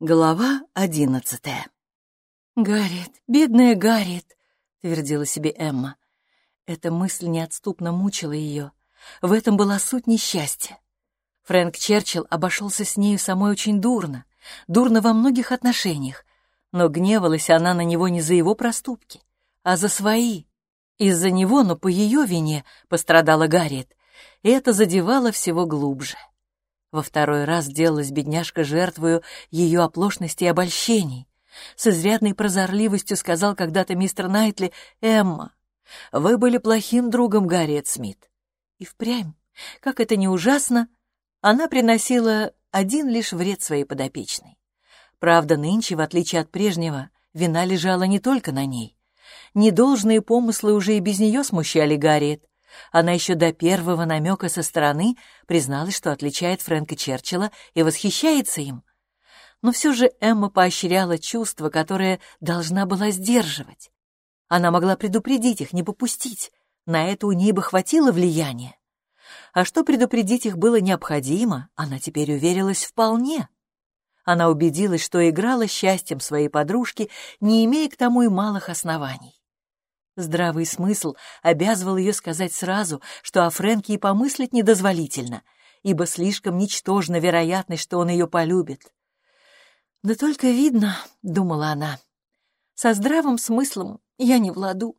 Глава одиннадцатая. «Гарриет, бедная Гарриет», — твердила себе Эмма. Эта мысль неотступно мучила ее. В этом была суть несчастья. Фрэнк Черчилл обошелся с нею самой очень дурно, дурно во многих отношениях, но гневалась она на него не за его проступки, а за свои. Из-за него, но по ее вине, пострадала Гарриет, и это задевало всего глубже. Во второй раз делалась бедняжка жертвою ее оплошности и обольщений. С изрядной прозорливостью сказал когда-то мистер Найтли, «Эмма, вы были плохим другом Гарриет Смит». И впрямь, как это не ужасно, она приносила один лишь вред своей подопечной. Правда, нынче, в отличие от прежнего, вина лежала не только на ней. Недолжные помыслы уже и без нее смущали Гарриет, она еще до первого намека со стороны призналась, что отличает Фрэнка Черчилла и восхищается им. Но все же Эмма поощряла чувства, которые должна была сдерживать. Она могла предупредить их, не попустить. На это у ней бы хватило влияния. А что предупредить их было необходимо, она теперь уверилась вполне. Она убедилась, что играла счастьем своей подружки, не имея к тому и малых оснований. Здравый смысл обязывал ее сказать сразу, что о Фрэнке и помыслить недозволительно, ибо слишком ничтожна вероятность, что он ее полюбит. «Да только видно», — думала она, — «со здравым смыслом я не владу».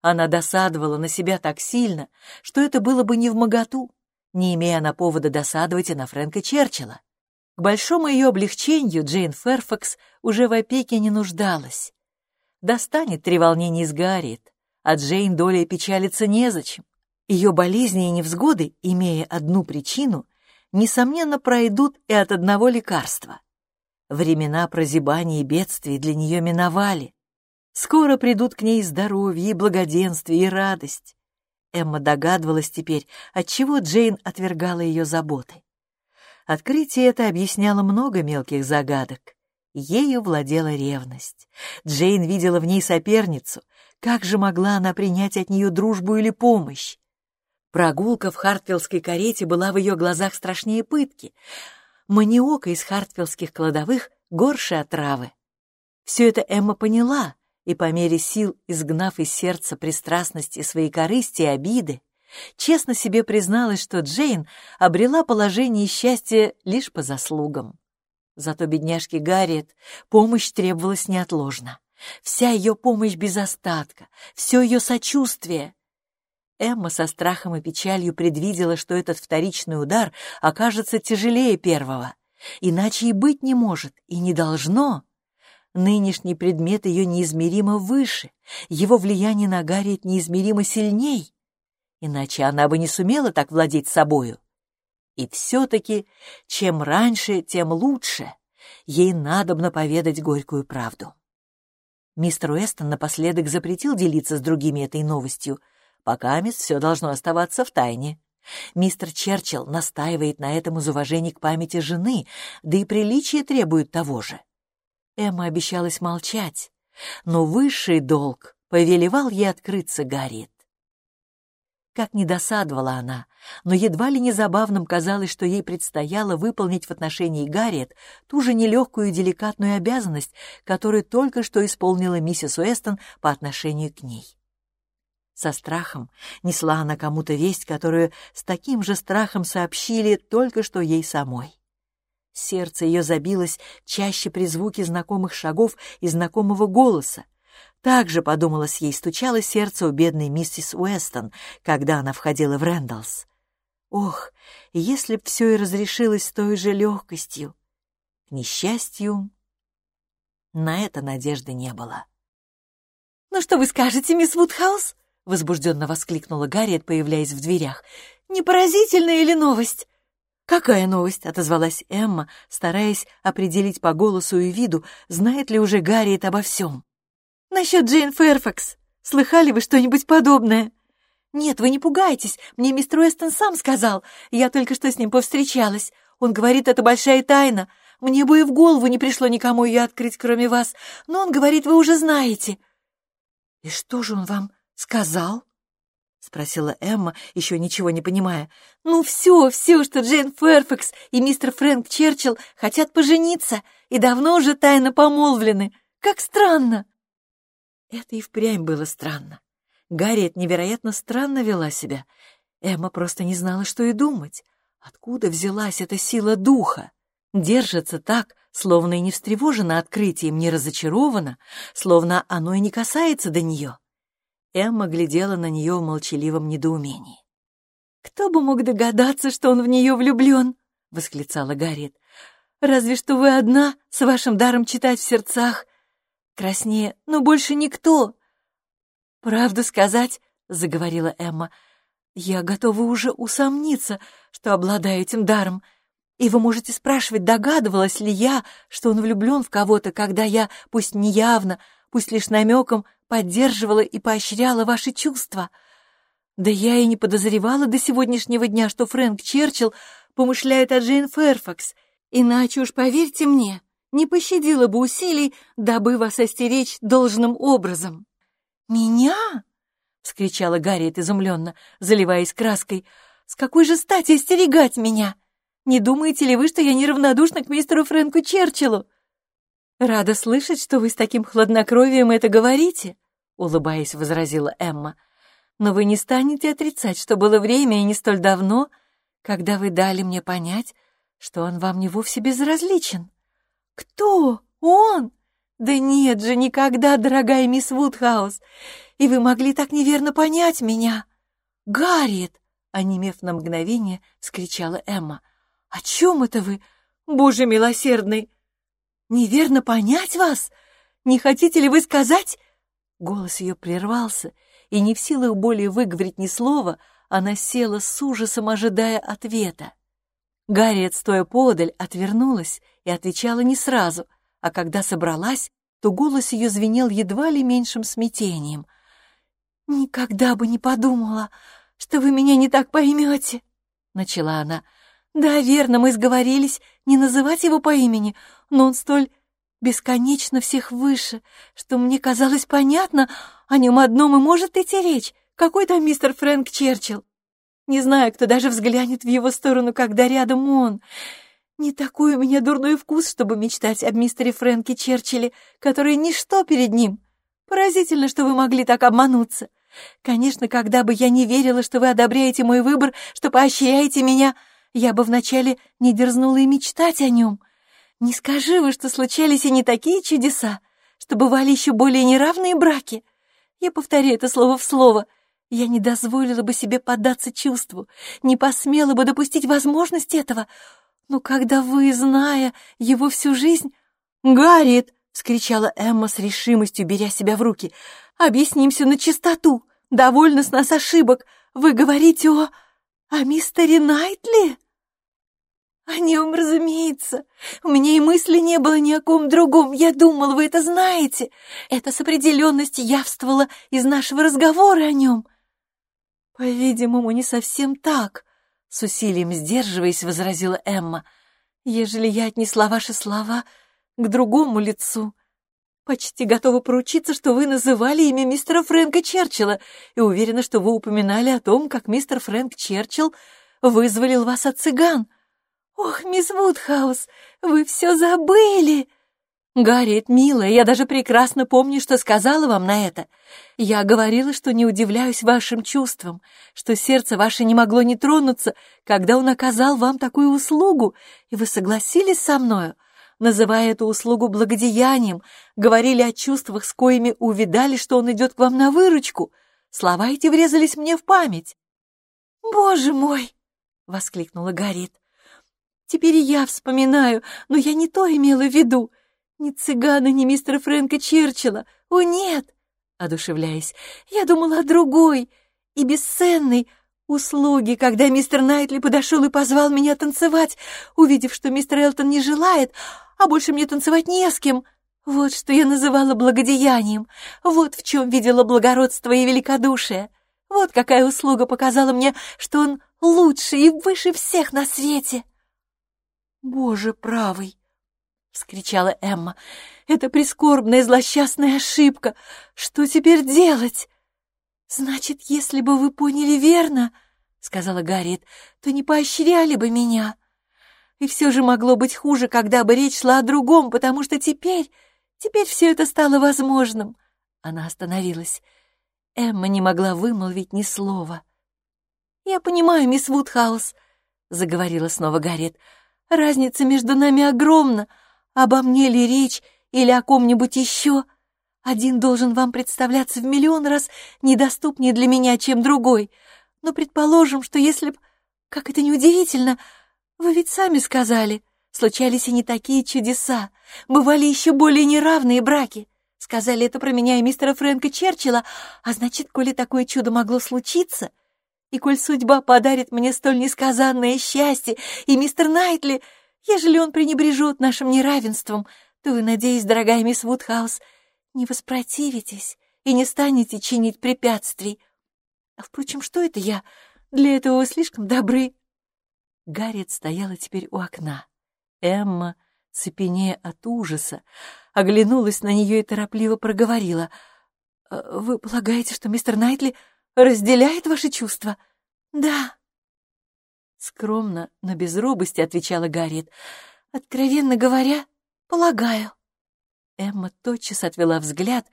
Она досадовала на себя так сильно, что это было бы не в моготу, не имея она повода досадовать и на Фрэнка Черчилла. К большому ее облегчению Джейн Ферфакс уже в опеке не нуждалась достанет три волнения из Гарриет, а Джейн долей печалиться незачем. Ее болезни и невзгоды, имея одну причину, несомненно пройдут и от одного лекарства. Времена прозябания и бедствий для нее миновали. Скоро придут к ней здоровье, и благоденствие, и радость. Эмма догадывалась теперь, отчего Джейн отвергала ее заботы. Открытие это объясняло много мелких загадок. Ею владела ревность. Джейн видела в ней соперницу. Как же могла она принять от нее дружбу или помощь? Прогулка в хартфилдской карете была в ее глазах страшнее пытки. Маниока из хартфилдских кладовых горше отравы. Все это Эмма поняла, и по мере сил, изгнав из сердца пристрастности своей корысти и обиды, честно себе призналась, что Джейн обрела положение и счастье лишь по заслугам. Зато бедняжке Гарриет помощь требовалась неотложно. Вся ее помощь без остатка, все ее сочувствие. Эмма со страхом и печалью предвидела, что этот вторичный удар окажется тяжелее первого. Иначе и быть не может, и не должно. Нынешний предмет ее неизмеримо выше, его влияние на Гарриет неизмеримо сильней. Иначе она бы не сумела так владеть собою. И все-таки, чем раньше, тем лучше. Ей надобно поведать горькую правду. Мистер Уэстон напоследок запретил делиться с другими этой новостью, пока мисс все должно оставаться в тайне. Мистер Черчилл настаивает на этом из уважения к памяти жены, да и приличие требует того же. Эмма обещалась молчать, но высший долг повелевал ей открыться Гарриет. Как не досадовала она, но едва ли не забавным казалось, что ей предстояло выполнить в отношении Гарриет ту же нелегкую и деликатную обязанность, которую только что исполнила миссис Уэстон по отношению к ней. Со страхом несла она кому-то весть, которую с таким же страхом сообщили только что ей самой. Сердце ее забилось чаще при звуке знакомых шагов и знакомого голоса, так же, подумалось ей, стучало сердце у бедной миссис Уэстон, когда она входила в Рэндаллс. Ох, если б все и разрешилось с той же легкостью. К несчастью, на это надежды не было. «Ну что вы скажете, мисс Вудхаус?» — возбужденно воскликнула Гарриет, появляясь в дверях. «Не поразительная ли новость?» «Какая новость?» — отозвалась Эмма, стараясь определить по голосу и виду, знает ли уже Гарриет обо всем. «Насчет Джейн Фэрфакс. Слыхали вы что-нибудь подобное?» «Нет, вы не пугайтесь. Мне мистер Уэстон сам сказал. Я только что с ним повстречалась. Он говорит, это большая тайна. Мне бы и в голову не пришло никому ее открыть, кроме вас. Но он говорит, вы уже знаете». «И что же он вам сказал?» спросила Эмма, еще ничего не понимая. «Ну все, все, что Джейн Ферфакс и мистер Фрэнк Черчилл хотят пожениться и давно уже тайно помолвлены. Как странно!» Это и впрямь было странно. Гарриет невероятно странно вела себя. Эмма просто не знала, что и думать. Откуда взялась эта сила духа? Держится так, словно и не встревожена открытием, не разочарована, словно оно и не касается до нее. Эмма глядела на нее в молчаливом недоумении. «Кто бы мог догадаться, что он в нее влюблен?» — восклицала Гарриет. «Разве что вы одна, с вашим даром читать в сердцах. Краснее, но больше никто». «Правду сказать», — заговорила Эмма, — «я готова уже усомниться, что обладаю этим даром. И вы можете спрашивать, догадывалась ли я, что он влюблен в кого-то, когда я, пусть неявно, пусть лишь намеком, поддерживала и поощряла ваши чувства. Да я и не подозревала до сегодняшнего дня, что Фрэнк Черчилл помышляет о Джейн Ферфакс, иначе уж, поверьте мне, не пощадила бы усилий, дабы вас остеречь должным образом. «Меня?» — вскричала Гарриет изумленно, заливаясь краской. «С какой же стати остерегать меня? Не думаете ли вы, что я неравнодушна к мистеру Фрэнку Черчиллу?» «Рада слышать, что вы с таким хладнокровием это говорите», — улыбаясь, возразила Эмма. «Но вы не станете отрицать, что было время, и не столь давно, когда вы дали мне понять, что он вам не вовсе безразличен». «Кто? Он? Да нет же, никогда, дорогая мисс Вудхаус! И вы могли так неверно понять меня!» «Гарриет!» — онемев на мгновение, вскричала Эмма. «О чем это вы, Боже милосердный? Неверно понять вас? Не хотите ли вы сказать, Голос ее прервался, и не в силах более выговорить ни слова, она села с ужасом, ожидая ответа. Гарриет, стоя подаль, отвернулась и отвечала не сразу, а когда собралась, то голос ее звенел едва ли меньшим смятением. «Никогда бы не подумала, что вы меня не так поймете», — начала она. «Да, верно, мы сговорились не называть его по имени, но он столь бесконечно всех выше, что мне казалось понятно, о нем одном и может идти речь. Какой там мистер Фрэнк Черчилл? Не знаю, кто даже взглянет в его сторону, когда рядом он. Не такой у меня дурной вкус, чтобы мечтать об мистере Фрэнке Черчилле, который ничто перед ним. Поразительно, что вы могли так обмануться. Конечно, когда бы я не верила, что вы одобряете мой выбор, что поощряете меня, я бы вначале не дерзнула и мечтать о нем. Не скажи вы, что случались и не такие чудеса, что бывали еще более неравные браки. Я повторяю это слово в слово. Я не дозволила бы себе поддаться чувству, не посмела бы допустить возможность этого. Но когда вы, зная его всю жизнь... «Гарриет!» — вскричала Эмма с решимостью, беря себя в руки. «Объяснимся на чистоту. Довольно с нас ошибок. Вы говорите о... о мистере Найтли?» «О нем, разумеется. У меня и мысли не было ни о ком другом. Я думал, вы это знаете. Это с определенностью явствовало из нашего разговора о нем». «По-видимому, не совсем так», — с усилием сдерживаясь, возразила Эмма. «Ежели я отнесла ваши слова к другому лицу, почти готова поручиться, что вы называли имя мистера Фрэнка Черчилла и уверена, что вы упоминали о том, как мистер Фрэнк Черчилл вызволил вас от цыган». «Ох, мисс Вудхаус, вы все забыли!» «Гарриет, милая, я даже прекрасно помню, что сказала вам на это. Я говорила, что не удивляюсь вашим чувствам, что сердце ваше не могло не тронуться, когда он оказал вам такую услугу, и вы согласились со мною, называя эту услугу благодеянием, говорили о чувствах, с коими увидали, что он идет к вам на выручку. Слова эти врезались мне в память». «Боже мой!» — воскликнула Гарриет. Теперь я вспоминаю, но я не то имела в виду. Ни цыгана, ни мистера Фрэнка Черчилла. О, нет!» Одушевляясь, я думала о другой и бесценной услуге, когда мистер Найтли подошел и позвал меня танцевать, увидев, что мистер Элтон не желает, а больше мне танцевать не с кем. Вот что я называла благодеянием, вот в чем видела благородство и великодушие. Вот какая услуга показала мне, что он лучше и выше всех на свете. «Боже правый!» — вскричала Эмма. «Это прискорбная злосчастная ошибка! Что теперь делать?» «Значит, если бы вы поняли верно, — сказала Гарриет, — то не поощряли бы меня. И все же могло быть хуже, когда бы речь шла о другом, потому что теперь, теперь все это стало возможным». Она остановилась. Эмма не могла вымолвить ни слова. «Я понимаю, мисс Вудхаус», — заговорила снова Гарриет, — «разница между нами огромна. Обо мне ли речь или о ком-нибудь еще?» Один должен вам представляться в миллион раз недоступнее для меня, чем другой. Но предположим, что если б... Как это неудивительно! Вы ведь сами сказали, случались и не такие чудеса. Бывали еще более неравные браки. Сказали это про меня и мистера Фрэнка Черчилла, а значит, коли такое чудо могло случиться, и коль судьба подарит мне столь несказанное счастье, и мистер Найтли, ежели он пренебрежет нашим неравенством, то вы, надеюсь, дорогая мисс Вудхаус, — не воспротивитесь и не станете чинить препятствий. А, впрочем, что это я? Для этого вы слишком добры. Гарриет стояла теперь у окна. Эмма, цепенея от ужаса, оглянулась на нее и торопливо проговорила. «Э, «Вы полагаете, что мистер Найтли разделяет ваши чувства?» «Да». Скромно, но без робости отвечала Гарриет. «Откровенно говоря, полагаю». Эмма тотчас отвела взгляд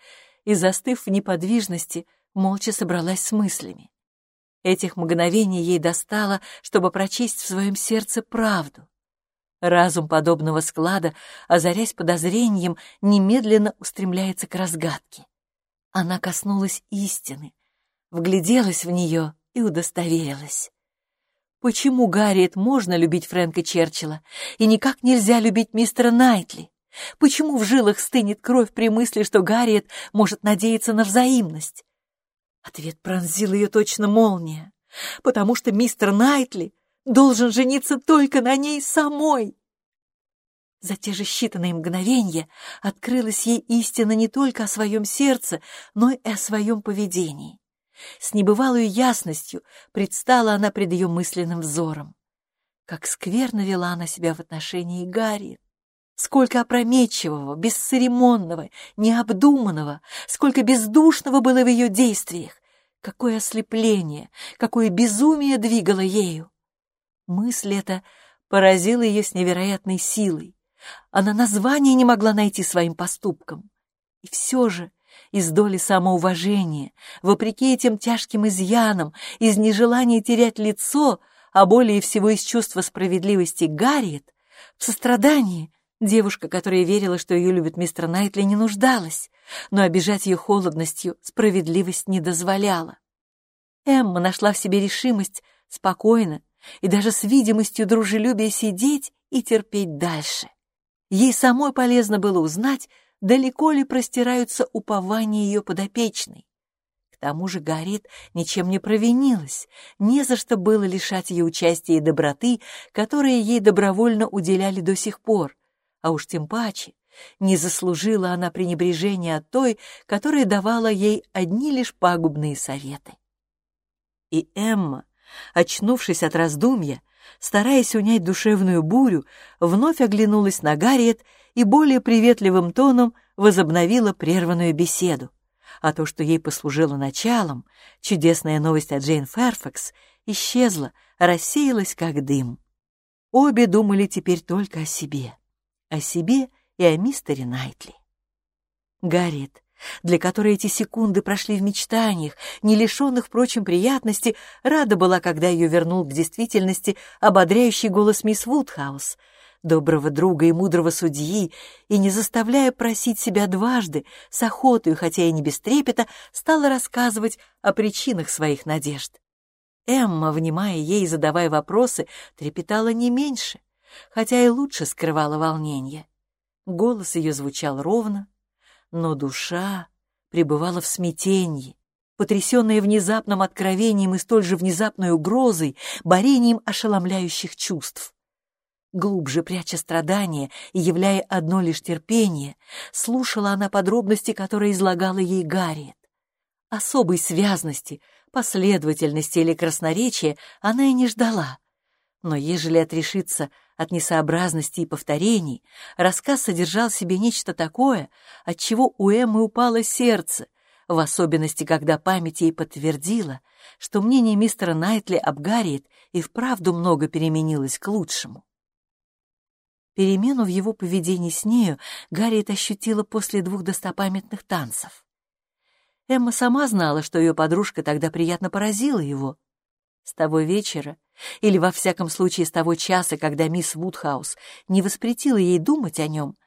и, застыв в неподвижности, молча собралась с мыслями. Этих мгновений ей достало, чтобы прочесть в своем сердце правду. Разум подобного склада, озарясь подозрением, немедленно устремляется к разгадке. Она коснулась истины, вгляделась в нее и удостоверилась. Почему Гарриет можно любить Фрэнка Черчилла и никак нельзя любить мистера Найтли? Почему в жилах стынет кровь при мысли, что Гарриет может надеяться на взаимность? Ответ пронзил ее точно молния. Потому что мистер Найтли должен жениться только на ней самой. За те же считанные мгновения открылась ей истина не только о своем сердце, но и о своем поведении. С небывалой ясностью предстала она пред ее мысленным взором. Как скверно вела она себя в отношении Гарриет. Сколько опрометчивого, бесцеремонного, необдуманного, сколько бездушного было в ее действиях. Какое ослепление, какое безумие двигало ею. Мысль эта поразила ее с невероятной силой. Она названия не могла найти своим поступкам. И все же из доли самоуважения, вопреки этим тяжким изъянам, из нежелания терять лицо, а более всего из чувства справедливости Гарриет, в сострадании Девушка, которая верила, что ее любит мистер Найтли, не нуждалась, но обижать ее холодностью справедливость не дозволяла. Эмма нашла в себе решимость спокойно и даже с видимостью дружелюбия сидеть и терпеть дальше. Ей самой полезно было узнать, далеко ли простираются упования ее подопечной. К тому же Гарит ничем не провинилась, не за что было лишать ее участия и доброты, которые ей добровольно уделяли до сих пор, а уж тем паче не заслужила она пренебрежения от той, которая давала ей одни лишь пагубные советы. И Эмма, очнувшись от раздумья, стараясь унять душевную бурю, вновь оглянулась на Гарриет и более приветливым тоном возобновила прерванную беседу. А то, что ей послужило началом, чудесная новость от Джейн Ферфакс, исчезла, рассеялась как дым. Обе думали теперь только о себе о себе и о мистере Найтли. Гарриет, для которой эти секунды прошли в мечтаниях, не лишенных, впрочем, приятности, рада была, когда ее вернул к действительности ободряющий голос мисс Вудхаус, доброго друга и мудрого судьи, и, не заставляя просить себя дважды, с охотой, хотя и не без трепета, стала рассказывать о причинах своих надежд. Эмма, внимая ей и задавая вопросы, трепетала не меньше — хотя и лучше скрывала волнение. Голос ее звучал ровно, но душа пребывала в смятении, потрясенная внезапным откровением и столь же внезапной угрозой, борением ошеломляющих чувств. Глубже пряча страдания и являя одно лишь терпение, слушала она подробности, которые излагала ей Гарриет. Особой связности, последовательности или красноречия она и не ждала. Но ежели отрешиться от несообразности и повторений, рассказ содержал в себе нечто такое, от чего у Эммы упало сердце, в особенности, когда память ей подтвердила, что мнение мистера Найтли об Гарриет и вправду много переменилось к лучшему. Перемену в его поведении с нею Гарриет ощутила после двух достопамятных танцев. Эмма сама знала, что ее подружка тогда приятно поразила его. С того вечера, или во всяком случае с того часа, когда мисс Вудхаус не воспретила ей думать о нем,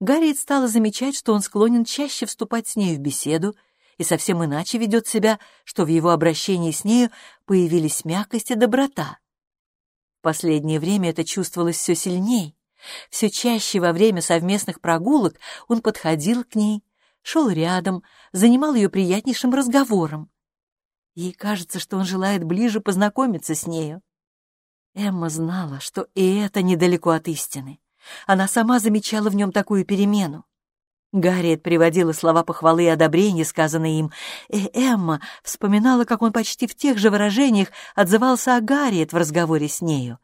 Гарриет стала замечать, что он склонен чаще вступать с ней в беседу и совсем иначе ведет себя, что в его обращении с нею появились мягкость и доброта. В последнее время это чувствовалось все сильней. Все чаще во время совместных прогулок он подходил к ней, шел рядом, занимал ее приятнейшим разговором. Ей кажется, что он желает ближе познакомиться с нею. Эмма знала, что и это недалеко от истины. Она сама замечала в нем такую перемену. Гарриет приводила слова похвалы и одобрения, сказанные им, и Эмма вспоминала, как он почти в тех же выражениях отзывался о Гарриет в разговоре с нею.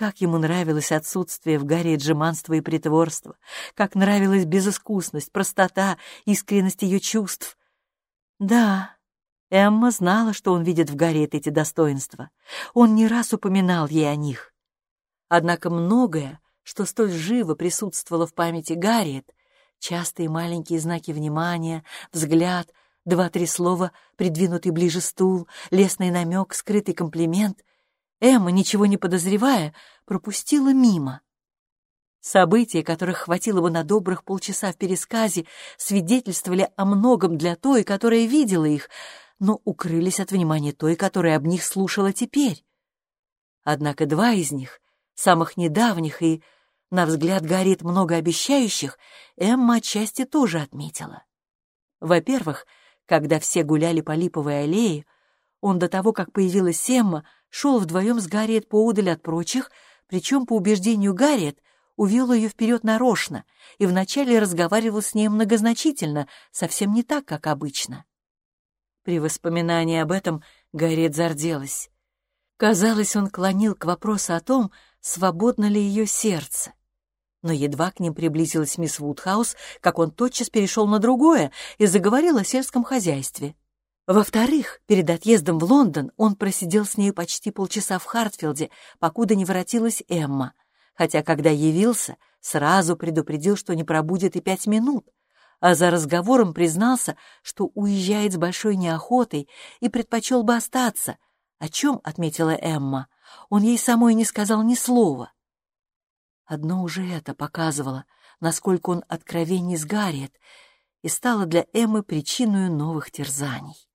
Как ему нравилось отсутствие в Гарриет жеманства и притворства, как нравилась безыскусность, простота, искренность ее чувств. Да, Эмма знала, что он видит в Гарриет эти достоинства. Он не раз упоминал ей о них. Однако многое, что столь живо присутствовало в памяти Гарриет, частые маленькие знаки внимания, взгляд, два-три слова, придвинутый ближе стул, лесный намек, скрытый комплимент, Эмма, ничего не подозревая, пропустила мимо. События, которых хватило бы на добрых полчаса в пересказе, свидетельствовали о многом для той, которая видела их, но укрылись от внимания той, которая об них слушала теперь. Однако два из них, самых недавних и, на взгляд Гарриет, многообещающих, Эмма отчасти тоже отметила. Во-первых, когда все гуляли по Липовой аллее, он до того, как появилась Эмма, шел вдвоем с Гарриет поудаль от прочих, причем, по убеждению Гарриет, увел ее вперед нарочно и вначале разговаривал с ней многозначительно, совсем не так, как обычно. При воспоминании об этом Гарриет зарделась. Казалось, он клонил к вопросу о том, свободно ли ее сердце. Но едва к ним приблизилась мисс Вудхаус, как он тотчас перешел на другое и заговорил о сельском хозяйстве. Во-вторых, перед отъездом в Лондон он просидел с нею почти полчаса в Хартфилде, покуда не воротилась Эмма, хотя, когда явился, сразу предупредил, что не пробудет и пять минут, а за разговором признался, что уезжает с большой неохотой и предпочел бы остаться, о чем, отметила Эмма, он ей самой не сказал ни слова. Одно уже это показывало, насколько он откровенней с Гарриет, и стало для Эммы причиной новых терзаний.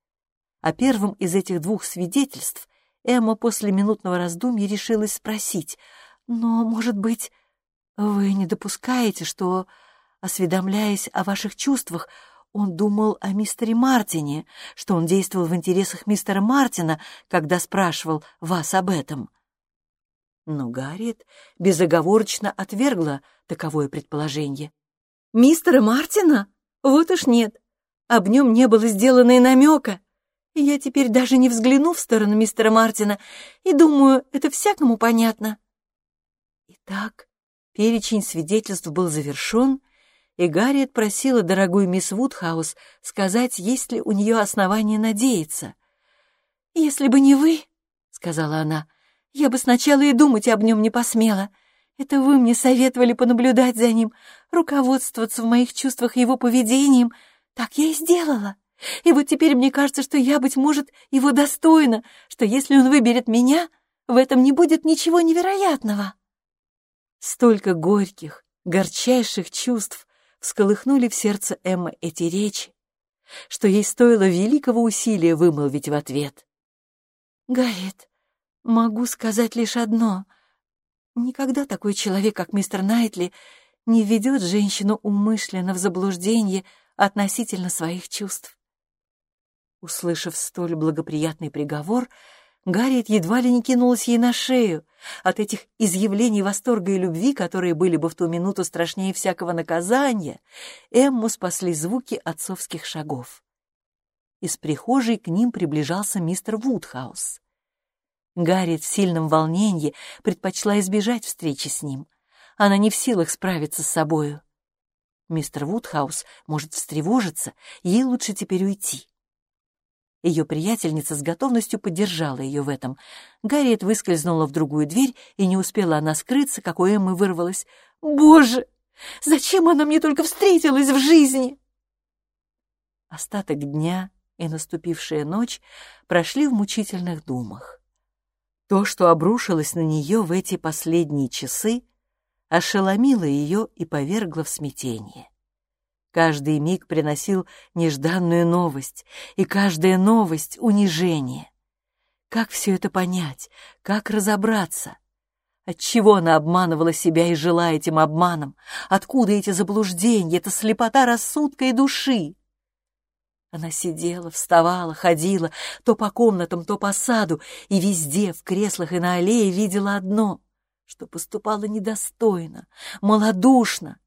А первым из этих двух свидетельств Эмма после минутного раздумья решилась спросить, «Но, может быть, вы не допускаете, что осведомляясь о ваших чувствах, он думал о мистере Мартине, что он действовал в интересах мистера Мартина, когда спрашивал вас об этом. Но Гарриет безоговорочно отвергла таковое предположение. «Мистера Мартина? Вот уж нет. Об нем не было сделано и намека. Я теперь даже не взгляну в сторону мистера Мартина и думаю, это всякому понятно». Итак, перечень свидетельств был завершен, и Гарриет просила дорогую мисс Вудхаус сказать, есть ли у нее основания надеяться. «Если бы не вы, — сказала она, — я бы сначала и думать об нем не посмела. Это вы мне советовали понаблюдать за ним, руководствоваться в моих чувствах его поведением. Так я и сделала. И вот теперь мне кажется, что я, быть может, его достойна, что если он выберет меня, в этом не будет ничего невероятного». Столько горьких, горчайших чувств всколыхнули в сердце Эммы эти речи, что ей стоило великого усилия вымолвить в ответ. «Гарриет, могу сказать лишь одно. Никогда такой человек, как мистер Найтли, не ведет женщину умышленно в заблуждение относительно своих чувств». Услышав столь благоприятный приговор, Гарриет едва ли не кинулась ей на шею от этих изъявлений восторга и любви, которые были бы в ту минуту страшнее всякого наказания. Эмму спасли звуки отцовских шагов. Из прихожей к ним приближался мистер Вудхаус. Гарриет в сильном волнении предпочла избежать встречи с ним. Она не в силах справиться с собою. Мистер Вудхаус может встревожиться, ей лучше теперь уйти. Ее приятельница с готовностью поддержала ее в этом. Гарриет выскользнула в другую дверь, и не успела она скрыться, как Эммы вырвалась. «Боже, зачем она мне только встретилась в жизни?» Остаток дня и наступившая ночь прошли в мучительных думах. То, что обрушилось на нее в эти последние часы, ошеломило ее и повергло в смятение. Каждый миг приносил нежданную новость, и каждая новость — унижение. Как все это понять? Как разобраться? Отчего она обманывала себя и жила этим обманом? Откуда эти заблуждения, эта слепота рассудка и души? Она сидела, вставала, ходила, то по комнатам, то по саду, и везде, в креслах и на аллее, видела одно, что поступала недостойно, малодушно,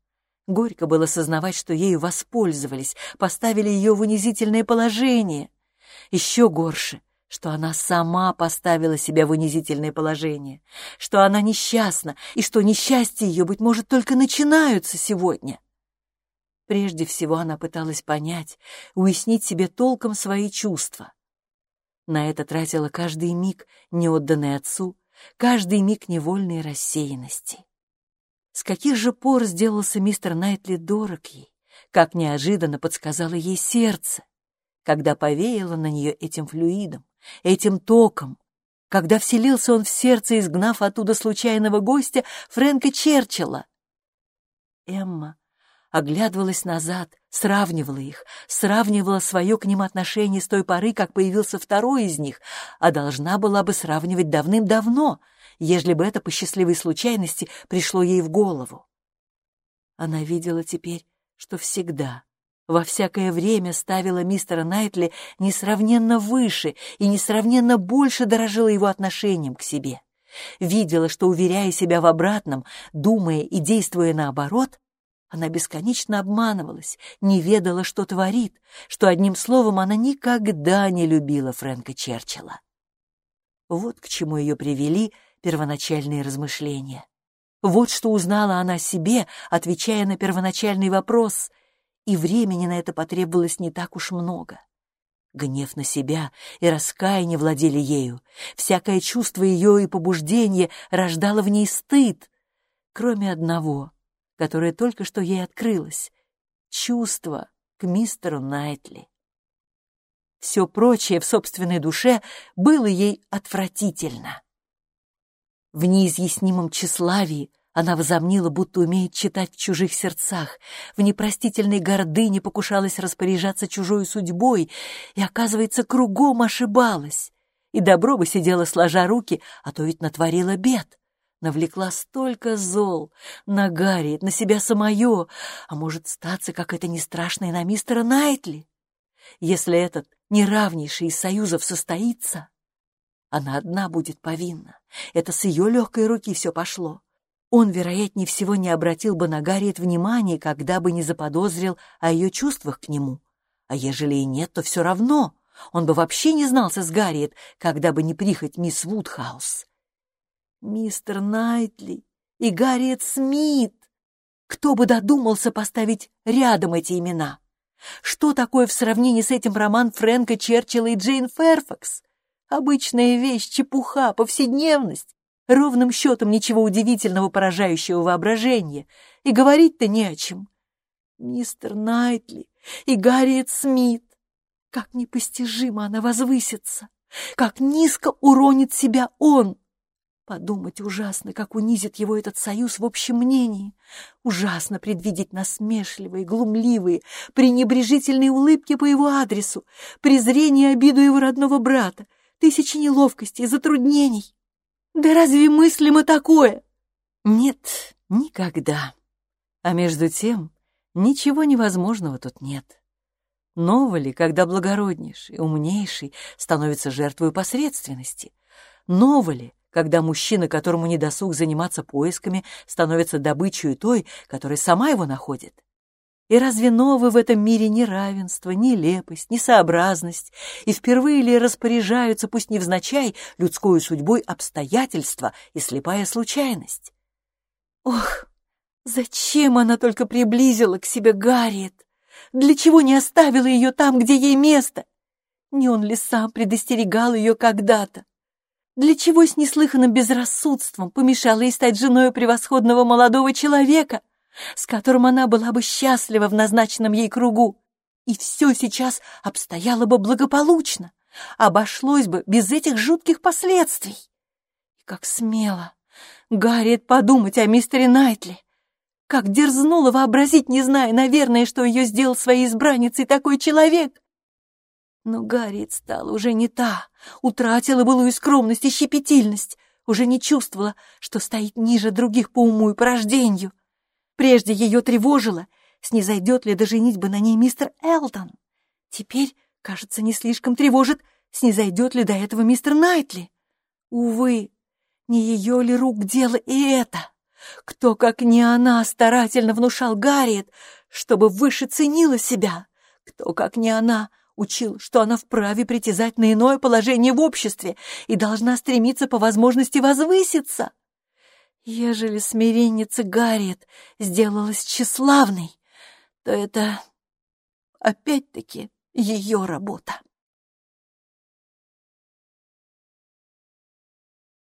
Горько было сознавать, что ею воспользовались, поставили ее в унизительное положение. Еще горше, что она сама поставила себя в унизительное положение, что она несчастна, и что несчастье ее, быть может, только начинаются сегодня. Прежде всего она пыталась понять, уяснить себе толком свои чувства. На это тратила каждый миг, не отданный отцу, каждый миг невольной рассеянности. С каких же пор сделался мистер Найтли дорог ей, как неожиданно подсказало ей сердце, когда повеяло на нее этим флюидом, этим током, когда вселился он в сердце, изгнав оттуда случайного гостя Фрэнка Черчилла. Эмма оглядывалась назад, сравнивала их, сравнивала свое к ним отношение с той поры, как появился второй из них, а должна была бы сравнивать давным-давно — ежели бы это по счастливой случайности пришло ей в голову. Она видела теперь, что всегда, во всякое время ставила мистера Найтли несравненно выше и несравненно больше дорожила его отношением к себе. Видела, что, уверяя себя в обратном, думая и действуя наоборот, она бесконечно обманывалась, не ведала, что творит, что, одним словом, она никогда не любила Фрэнка Черчилла. Вот к чему ее привели первоначальные размышления. Вот что узнала она о себе, отвечая на первоначальный вопрос, и времени на это потребовалось не так уж много. Гнев на себя и раскаяние владели ею. Всякое чувство ее и побуждение рождало в ней стыд, кроме одного, которое только что ей открылось — чувство к мистеру Найтли. Все прочее в собственной душе было ей отвратительно. В неизъяснимом тщеславии она возомнила, будто умеет читать в чужих сердцах, в непростительной гордыне покушалась распоряжаться чужой судьбой и, оказывается, кругом ошибалась. И добро бы сидела сложа руки, а то ведь натворила бед. Навлекла столько зол на Гарри, на себя самое, а может статься, как это не страшно и на мистера Найтли. Если этот неравнейший из союзов состоится, она одна будет повинна. Это с ее легкой руки все пошло. Он, вероятнее всего, не обратил бы на Гарриет внимания, когда бы не заподозрил о ее чувствах к нему. А ежели и нет, то все равно. Он бы вообще не знался с Гарриет, когда бы не прихоть мисс Вудхаус. Мистер Найтли и Гарриет Смит. Кто бы додумался поставить рядом эти имена? Что такое в сравнении с этим роман Фрэнка Черчилла и Джейн Ферфакс? Обычная вещь, чепуха, повседневность. Ровным счетом ничего удивительного, поражающего воображения. И говорить-то не о чем. Мистер Найтли и Гарриет Смит. Как непостижимо она возвысится. Как низко уронит себя он. Подумать ужасно, как унизит его этот союз в общем мнении. Ужасно предвидеть насмешливые, глумливые, пренебрежительные улыбки по его адресу, презрение и обиду его родного брата, тысячи неловкостей, затруднений. Да разве мыслимо такое? Нет, никогда. А между тем, ничего невозможного тут нет. Ново ли, когда благороднейший, умнейший становится жертвой посредственности? Ново ли, когда мужчина, которому не досуг заниматься поисками, становится добычей той, которая сама его находит? И разве новы в этом мире ни равенство, ни лепость, ни сообразность, и впервые ли распоряжаются, пусть невзначай, людской судьбой обстоятельства и слепая случайность? Ох, Зачем она только приблизила к себе Гарриет? Для чего не оставила ее там, где ей место? Не он ли сам предостерегал ее когда-то? Для чего с неслыханным безрассудством помешала ей стать женой превосходного молодого человека, с которым она была бы счастлива в назначенном ей кругу? И все сейчас обстояло бы благополучно, обошлось бы без этих жутких последствий. И как смело Гарриет подумать о мистере Найтли, как дерзнула вообразить, не зная, наверное, что ее сделал своей избранницей такой человек. Но Гарриет стала уже не та, утратила былую скромность и щепетильность, уже не чувствовала, что стоит ниже других по уму и по рождению. Прежде ее тревожило, снизойдет ли до женитьбы на ней мистер Элтон. Теперь, кажется, не слишком тревожит, снизойдет ли до этого мистер Найтли. Увы, не ее ли рук дело и это? Кто, как не она, старательно внушал Гарриет, чтобы выше ценила себя? Кто, как не она, учил, что она вправе притязать на иное положение в обществе и должна стремиться по возможности возвыситься. Ежели смиренница Гарриет сделалась тщеславной, то это опять-таки ее работа.